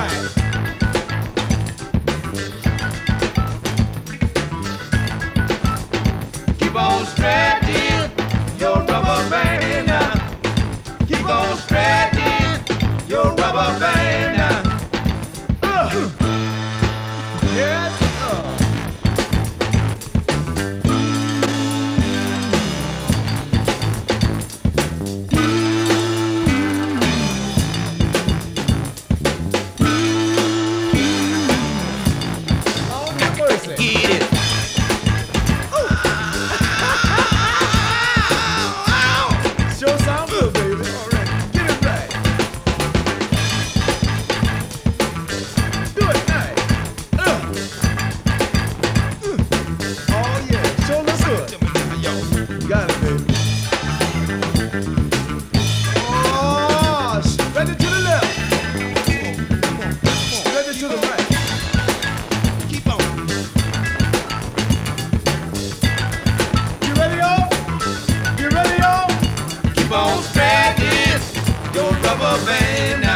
right. Bend it to the left. It to the right. Keep on. You ready, y'all? You ready, y'all? Keep on your rubber band.